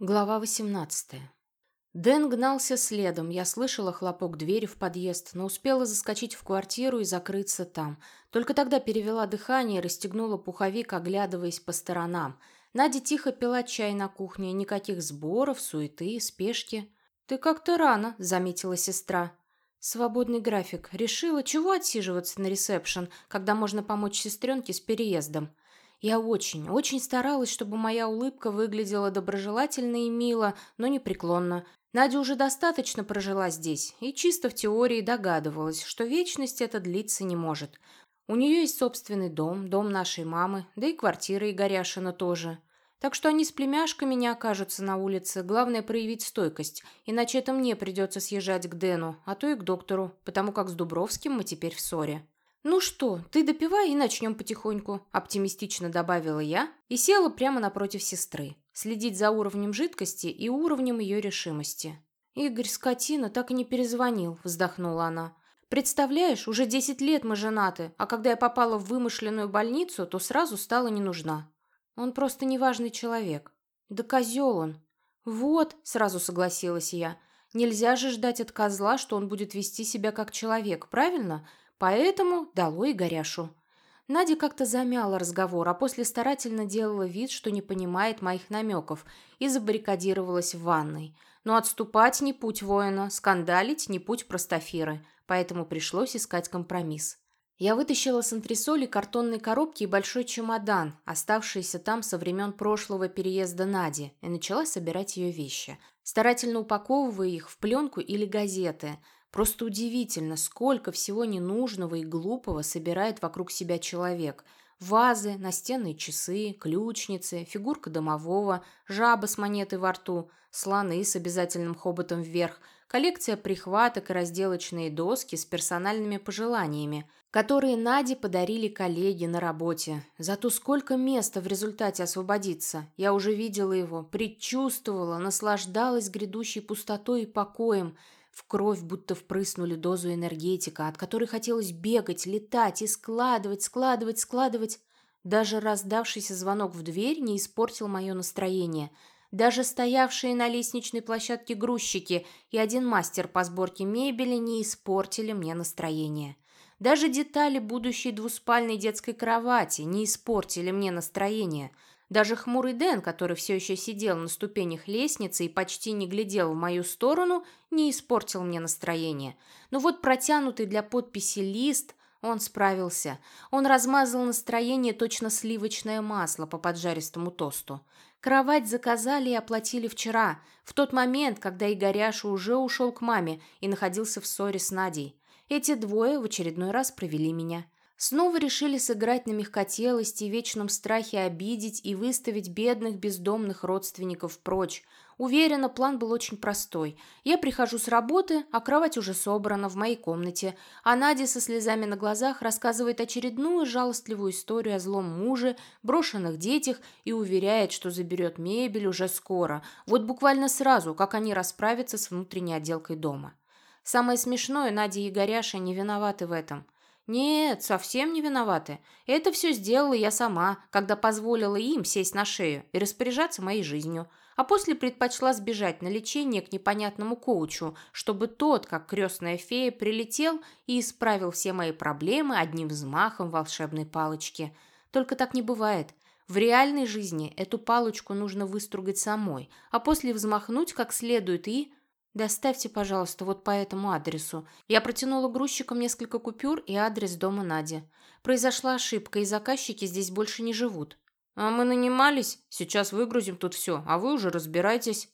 Глава 18. Дэн гнался следом. Я слышала хлопок двери в подъезд, но успела заскочить в квартиру и закрыться там. Только тогда перевела дыхание и расстегнула пуховик, оглядываясь по сторонам. Надя тихо пила чай на кухне, никаких сборов, суеты, спешки. «Ты как-то рано», — заметила сестра. «Свободный график. Решила, чего отсиживаться на ресепшн, когда можно помочь сестренке с переездом?» Я очень, очень старалась, чтобы моя улыбка выглядела доброжелательно и мило, но непреклонно. Надя уже достаточно прожила здесь и чисто в теории догадывалась, что вечность это длиться не может. У нее есть собственный дом, дом нашей мамы, да и квартира Игоряшина тоже. Так что они с племяшками не окажутся на улице, главное проявить стойкость, иначе это мне придется съезжать к Дэну, а то и к доктору, потому как с Дубровским мы теперь в ссоре. «Ну что, ты допивай и начнем потихоньку», – оптимистично добавила я и села прямо напротив сестры, следить за уровнем жидкости и уровнем ее решимости. «Игорь, скотина, так и не перезвонил», – вздохнула она. «Представляешь, уже десять лет мы женаты, а когда я попала в вымышленную больницу, то сразу стала не нужна. Он просто неважный человек. Да козел он». «Вот», – сразу согласилась я, – «нельзя же ждать от козла, что он будет вести себя как человек, правильно?» Поэтому долой горяшу. Надя как-то замяла разговор, а после старательно делала вид, что не понимает моих намеков, и забаррикадировалась в ванной. Но отступать не путь воина, скандалить не путь простофиры, поэтому пришлось искать компромисс. Я вытащила с антресоли картонной коробки и большой чемодан, оставшийся там со времен прошлого переезда Нади, и начала собирать ее вещи, старательно упаковывая их в пленку или газеты – Просто удивительно, сколько всего ненужного и глупого собирает вокруг себя человек. Вазы, настенные часы, ключницы, фигурка домового, жаба с монетой во рту, слоны с обязательным хоботом вверх, коллекция прихваток и разделочные доски с персональными пожеланиями, которые Наде подарили коллеги на работе. Зато сколько места в результате освободится. Я уже видела его, предчувствовала, наслаждалась грядущей пустотой и покоем – в кровь будто впрыснули дозу энергетика, от которой хотелось бегать, летать и складывать, складывать, складывать. Даже раздавшийся звонок в дверь не испортил мое настроение. Даже стоявшие на лестничной площадке грузчики и один мастер по сборке мебели не испортили мне настроение. Даже детали будущей двуспальной детской кровати не испортили мне настроение – даже хмурый Дэн, который все еще сидел на ступенях лестницы и почти не глядел в мою сторону, не испортил мне настроение. Но вот протянутый для подписи лист, он справился. Он размазал настроение точно сливочное масло по поджаристому тосту. Кровать заказали и оплатили вчера, в тот момент, когда Игоряша уже ушел к маме и находился в ссоре с Надей. Эти двое в очередной раз провели меня. Снова решили сыграть на мягкотелости и вечном страхе обидеть и выставить бедных бездомных родственников прочь. Уверена, план был очень простой. Я прихожу с работы, а кровать уже собрана в моей комнате, а Надя со слезами на глазах рассказывает очередную жалостливую историю о злом муже, брошенных детях и уверяет, что заберет мебель уже скоро, вот буквально сразу, как они расправятся с внутренней отделкой дома. Самое смешное, Надя и Игоряша не виноваты в этом. «Нет, совсем не виноваты. Это все сделала я сама, когда позволила им сесть на шею и распоряжаться моей жизнью, а после предпочла сбежать на лечение к непонятному коучу, чтобы тот, как крестная фея, прилетел и исправил все мои проблемы одним взмахом волшебной палочки. Только так не бывает. В реальной жизни эту палочку нужно выстругать самой, а после взмахнуть как следует и «Доставьте, пожалуйста, вот по этому адресу». Я протянула грузчикам несколько купюр и адрес дома Нади. Произошла ошибка, и заказчики здесь больше не живут. «А мы нанимались? Сейчас выгрузим тут все, а вы уже разбирайтесь».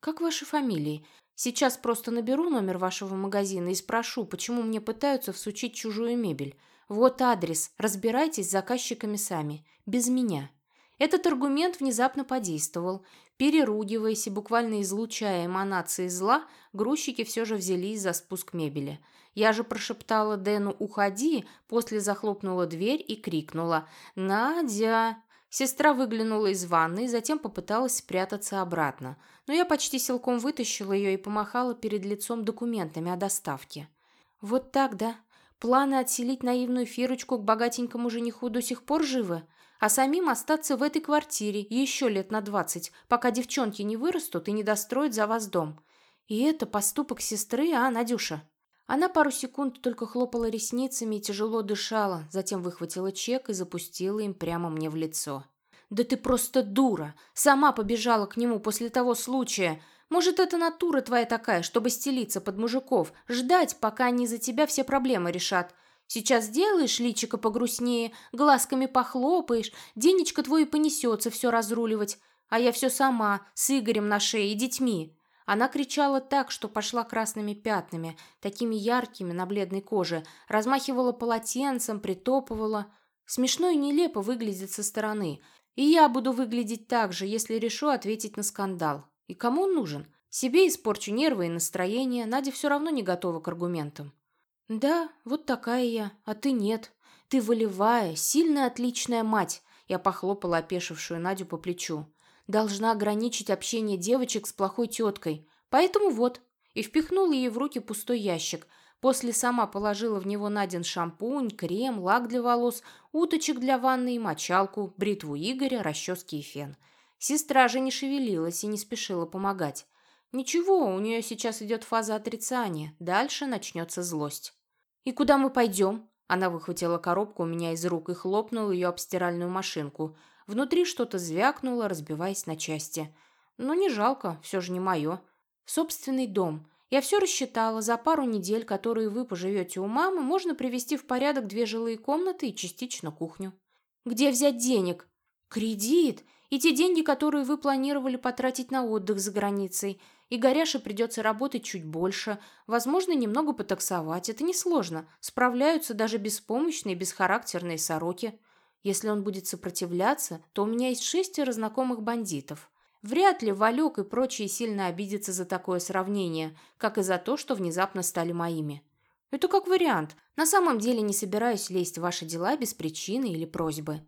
«Как ваши фамилии? Сейчас просто наберу номер вашего магазина и спрошу, почему мне пытаются всучить чужую мебель. Вот адрес, разбирайтесь с заказчиками сами, без меня». Этот аргумент внезапно подействовал. Переругиваясь и буквально излучая эманации зла, грузчики все же взялись за спуск мебели. Я же прошептала Дэну «Уходи», после захлопнула дверь и крикнула «Надя!». Сестра выглянула из ванной, затем попыталась спрятаться обратно. Но я почти силком вытащила ее и помахала перед лицом документами о доставке. «Вот так, да? Планы отселить наивную Фирочку к богатенькому жениху до сих пор живы?» А самим остаться в этой квартире еще лет на двадцать, пока девчонки не вырастут и не достроят за вас дом. И это поступок сестры, а, Надюша?» Она пару секунд только хлопала ресницами и тяжело дышала, затем выхватила чек и запустила им прямо мне в лицо. «Да ты просто дура! Сама побежала к нему после того случая. Может, это натура твоя такая, чтобы стелиться под мужиков, ждать, пока они за тебя все проблемы решат. Сейчас сделаешь личико погрустнее, глазками похлопаешь, денечко твой понесется все разруливать, а я все сама, с Игорем на шее и детьми». Она кричала так, что пошла красными пятнами, такими яркими на бледной коже, размахивала полотенцем, притопывала. Смешно и нелепо выглядит со стороны. И я буду выглядеть так же, если решу ответить на скандал. И кому он нужен? Себе испорчу нервы и настроение, Надя все равно не готова к аргументам. «Да, вот такая я, а ты нет. Ты волевая, сильная, отличная мать», я похлопала опешившую Надю по плечу должна ограничить общение девочек с плохой теткой. Поэтому вот. И впихнула ей в руки пустой ящик. После сама положила в него Надин шампунь, крем, лак для волос, уточек для ванны и мочалку, бритву Игоря, расчески и фен. Сестра же не шевелилась и не спешила помогать. Ничего, у нее сейчас идет фаза отрицания. Дальше начнется злость. «И куда мы пойдем?» Она выхватила коробку у меня из рук и хлопнула ее об стиральную машинку – Внутри что-то звякнуло, разбиваясь на части. Но не жалко, все же не мое. Собственный дом. Я все рассчитала. За пару недель, которые вы поживете у мамы, можно привести в порядок две жилые комнаты и частично кухню. Где взять денег? Кредит. И те деньги, которые вы планировали потратить на отдых за границей. И Горяше придется работать чуть больше. Возможно, немного потаксовать. Это несложно. Справляются даже беспомощные, бесхарактерные сороки. Если он будет сопротивляться, то у меня есть шестеро знакомых бандитов. Вряд ли Валек и прочие сильно обидятся за такое сравнение, как и за то, что внезапно стали моими. Это как вариант. На самом деле не собираюсь лезть в ваши дела без причины или просьбы.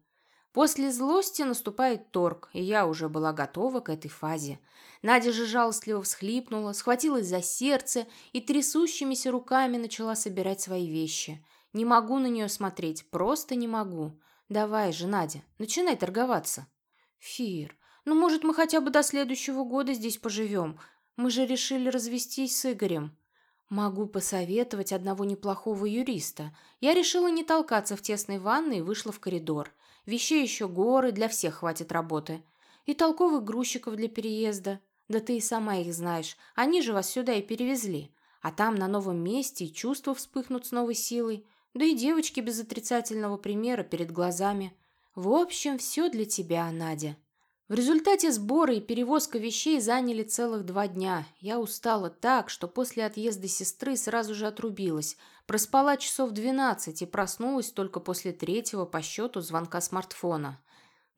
После злости наступает торг, и я уже была готова к этой фазе. Надя же жалостливо всхлипнула, схватилась за сердце и трясущимися руками начала собирать свои вещи. Не могу на нее смотреть, просто не могу. «Давай же, Надя, начинай торговаться». «Фир, ну, может, мы хотя бы до следующего года здесь поживем? Мы же решили развестись с Игорем». «Могу посоветовать одного неплохого юриста. Я решила не толкаться в тесной ванной и вышла в коридор. Вещей еще горы, для всех хватит работы. И толковых грузчиков для переезда. Да ты и сама их знаешь. Они же вас сюда и перевезли. А там на новом месте и чувства вспыхнут с новой силой. Да и девочки без отрицательного примера перед глазами. В общем, все для тебя, Надя. В результате сбора и перевозка вещей заняли целых два дня. Я устала так, что после отъезда сестры сразу же отрубилась. Проспала часов двенадцать и проснулась только после третьего по счету звонка смартфона.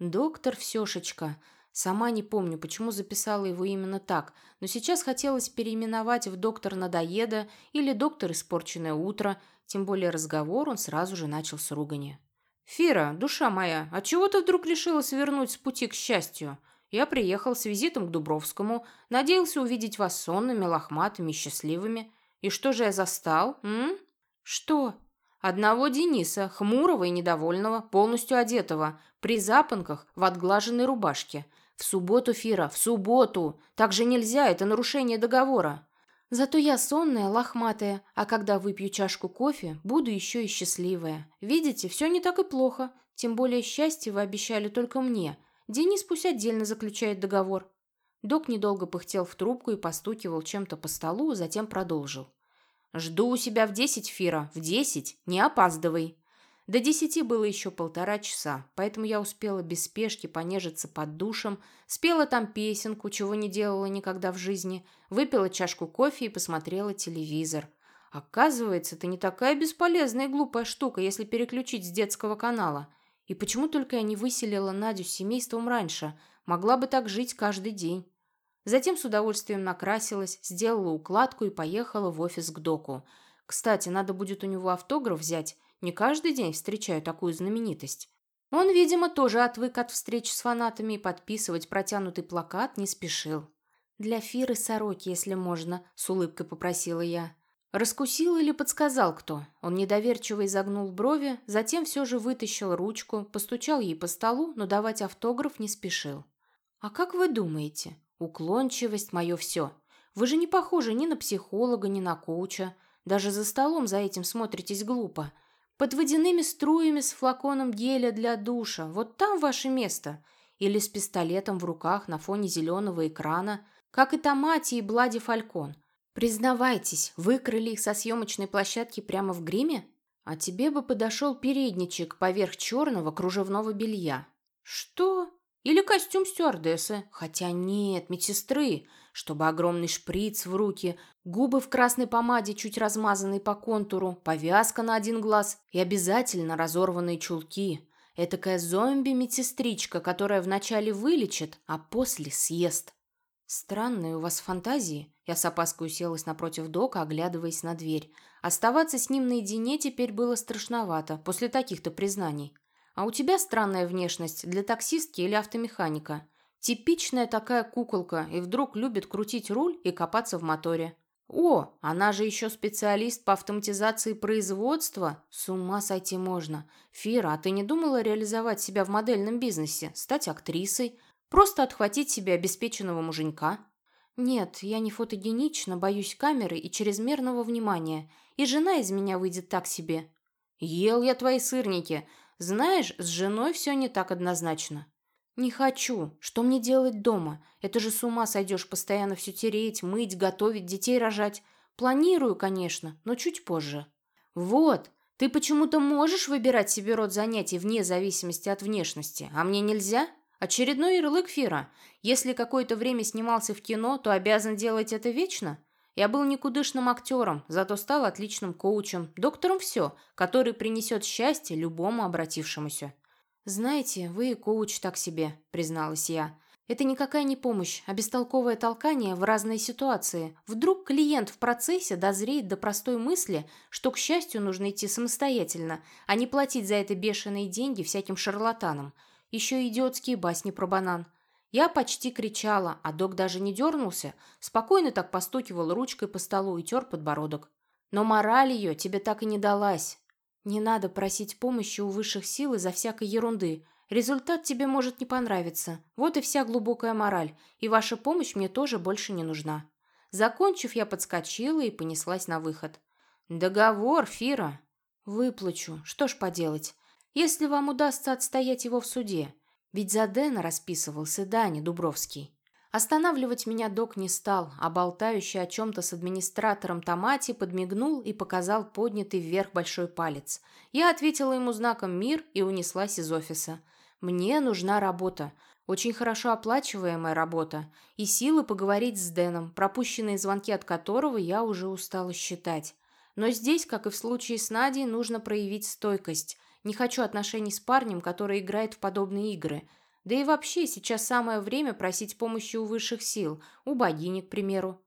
«Доктор Всешечка». Сама не помню, почему записала его именно так, но сейчас хотелось переименовать в «Доктор Надоеда» или «Доктор Испорченное утро», тем более разговор он сразу же начал с ругани. «Фира, душа моя, а чего ты вдруг решила свернуть с пути к счастью? Я приехал с визитом к Дубровскому, надеялся увидеть вас сонными, лохматыми, счастливыми. И что же я застал, м? Что? Одного Дениса, хмурого и недовольного, полностью одетого, при запонках, в отглаженной рубашке. В субботу, Фира, в субботу! Так же нельзя, это нарушение договора. Зато я сонная, лохматая, а когда выпью чашку кофе, буду еще и счастливая. Видите, все не так и плохо. Тем более счастье вы обещали только мне. Денис пусть отдельно заключает договор». Док недолго пыхтел в трубку и постукивал чем-то по столу, затем продолжил. «Жду у себя в десять, Фира, в десять. Не опаздывай». До десяти было еще полтора часа, поэтому я успела без спешки понежиться под душем, спела там песенку, чего не делала никогда в жизни, выпила чашку кофе и посмотрела телевизор. Оказывается, это не такая бесполезная и глупая штука, если переключить с детского канала. И почему только я не выселила Надю с семейством раньше? Могла бы так жить каждый день. Затем с удовольствием накрасилась, сделала укладку и поехала в офис к доку. Кстати, надо будет у него автограф взять – не каждый день встречаю такую знаменитость. Он, видимо, тоже отвык от встреч с фанатами и подписывать протянутый плакат не спешил. «Для Фиры Сороки, если можно», — с улыбкой попросила я. Раскусил или подсказал кто? Он недоверчиво изогнул брови, затем все же вытащил ручку, постучал ей по столу, но давать автограф не спешил. «А как вы думаете? Уклончивость – мое все. Вы же не похожи ни на психолога, ни на коуча. Даже за столом за этим смотритесь глупо. Под водяными струями с флаконом геля для душа. Вот там ваше место. Или с пистолетом в руках на фоне зеленого экрана, как и Томати и Блади Фалькон. Признавайтесь, выкрали их со съемочной площадки прямо в гриме? А тебе бы подошел передничек поверх черного кружевного белья. Что? Или костюм стюардессы? Хотя нет, медсестры. Чтобы огромный шприц в руки, губы в красной помаде, чуть размазанные по контуру, повязка на один глаз и обязательно разорванные чулки. Этакая зомби-медсестричка, которая вначале вылечит, а после съест. Странные у вас фантазии. Я с опаской уселась напротив Дока, оглядываясь на дверь. Оставаться с ним наедине теперь было страшновато, после таких-то признаний. А у тебя странная внешность для таксистки или автомеханика. Типичная такая куколка, и вдруг любит крутить руль и копаться в моторе. О, она же еще специалист по автоматизации производства. С ума сойти можно. Фира, а ты не думала реализовать себя в модельном бизнесе, стать актрисой, просто отхватить себе обеспеченного муженька? «Нет, я не фотогенична, боюсь камеры и чрезмерного внимания. И жена из меня выйдет так себе». «Ел я твои сырники. Знаешь, с женой все не так однозначно». «Не хочу. Что мне делать дома? Это же с ума сойдешь постоянно все тереть, мыть, готовить, детей рожать. Планирую, конечно, но чуть позже». «Вот, ты почему-то можешь выбирать себе род занятий вне зависимости от внешности, а мне нельзя?» Очередной ярлык Фира. Если какое-то время снимался в кино, то обязан делать это вечно? Я был никудышным актером, зато стал отличным коучем, доктором все, который принесет счастье любому обратившемуся. «Знаете, вы и коуч так себе», — призналась я. «Это никакая не помощь, а бестолковое толкание в разные ситуации. Вдруг клиент в процессе дозреет до простой мысли, что, к счастью, нужно идти самостоятельно, а не платить за это бешеные деньги всяким шарлатанам. Еще идиотские басни про банан. Я почти кричала, а док даже не дернулся, спокойно так постукивал ручкой по столу и тер подбородок. Но мораль ее тебе так и не далась. Не надо просить помощи у высших сил из-за всякой ерунды. Результат тебе может не понравиться. Вот и вся глубокая мораль, и ваша помощь мне тоже больше не нужна. Закончив, я подскочила и понеслась на выход. «Договор, Фира!» «Выплачу. Что ж поделать? если вам удастся отстоять его в суде. Ведь за Дэна расписывался Даня Дубровский. Останавливать меня док не стал, а болтающий о чем-то с администратором Томати подмигнул и показал поднятый вверх большой палец. Я ответила ему знаком «Мир» и унеслась из офиса. Мне нужна работа. Очень хорошо оплачиваемая работа. И силы поговорить с Дэном, пропущенные звонки от которого я уже устала считать. Но здесь, как и в случае с Надей, нужно проявить стойкость – не хочу отношений с парнем, который играет в подобные игры. Да и вообще сейчас самое время просить помощи у высших сил, у богини, к примеру.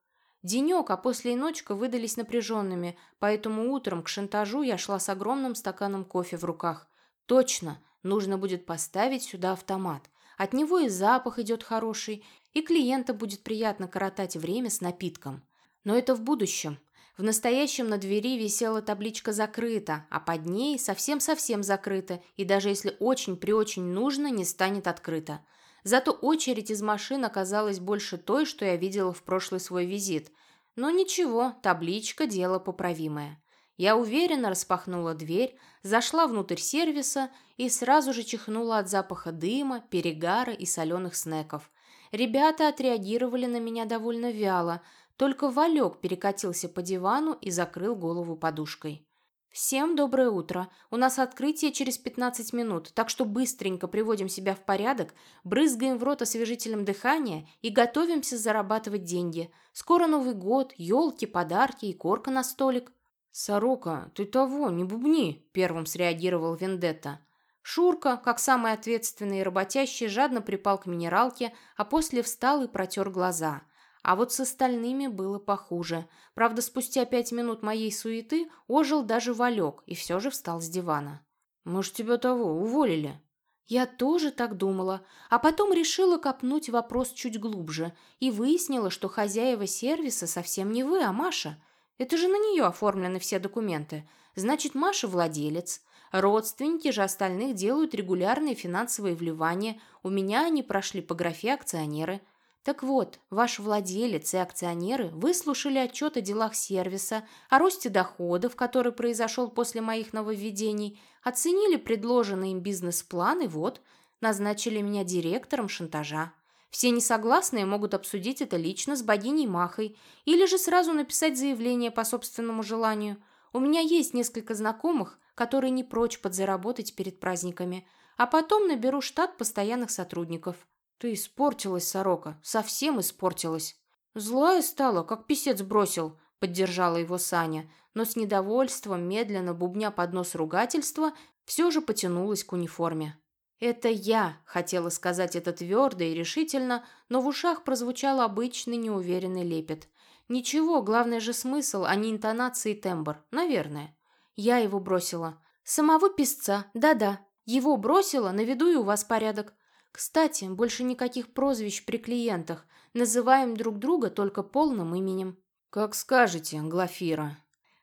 Денек, а после и ночка выдались напряженными, поэтому утром к шантажу я шла с огромным стаканом кофе в руках. Точно, нужно будет поставить сюда автомат. От него и запах идет хороший, и клиента будет приятно коротать время с напитком. Но это в будущем. В настоящем на двери висела табличка «Закрыто», а под ней совсем-совсем закрыто, и даже если очень-преочень нужно, не станет открыто. Зато очередь из машин оказалась больше той, что я видела в прошлый свой визит. Но ничего, табличка – дело поправимое. Я уверенно распахнула дверь, зашла внутрь сервиса и сразу же чихнула от запаха дыма, перегара и соленых снеков. Ребята отреагировали на меня довольно вяло – только Валек перекатился по дивану и закрыл голову подушкой. «Всем доброе утро. У нас открытие через 15 минут, так что быстренько приводим себя в порядок, брызгаем в рот освежителем дыхания и готовимся зарабатывать деньги. Скоро Новый год, елки, подарки и корка на столик». «Сорока, ты того, не бубни!» – первым среагировал Вендетта. Шурка, как самый ответственный и работящий, жадно припал к минералке, а после встал и протер глаза – а вот с остальными было похуже. Правда, спустя пять минут моей суеты ожил даже Валек и все же встал с дивана. «Может, тебя того уволили?» Я тоже так думала, а потом решила копнуть вопрос чуть глубже и выяснила, что хозяева сервиса совсем не вы, а Маша. Это же на нее оформлены все документы. Значит, Маша владелец. Родственники же остальных делают регулярные финансовые вливания. У меня они прошли по графе акционеры. Так вот, ваш владелец и акционеры выслушали отчет о делах сервиса, о росте доходов, который произошел после моих нововведений, оценили предложенный им бизнес-план и вот, назначили меня директором шантажа. Все несогласные могут обсудить это лично с богиней Махой или же сразу написать заявление по собственному желанию. У меня есть несколько знакомых, которые не прочь подзаработать перед праздниками, а потом наберу штат постоянных сотрудников. «Ты испортилась, сорока, совсем испортилась». «Злая стала, как писец бросил», — поддержала его Саня, но с недовольством, медленно бубня под нос ругательства, все же потянулась к униформе. «Это я», — хотела сказать это твердо и решительно, но в ушах прозвучал обычный неуверенный лепет. «Ничего, главное же смысл, а не интонации и тембр, наверное». Я его бросила. «Самого писца, да-да. Его бросила, наведу и у вас порядок. Кстати, больше никаких прозвищ при клиентах. Называем друг друга только полным именем. Как скажете, Глафира.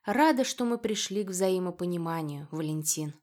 Рада, что мы пришли к взаимопониманию, Валентин.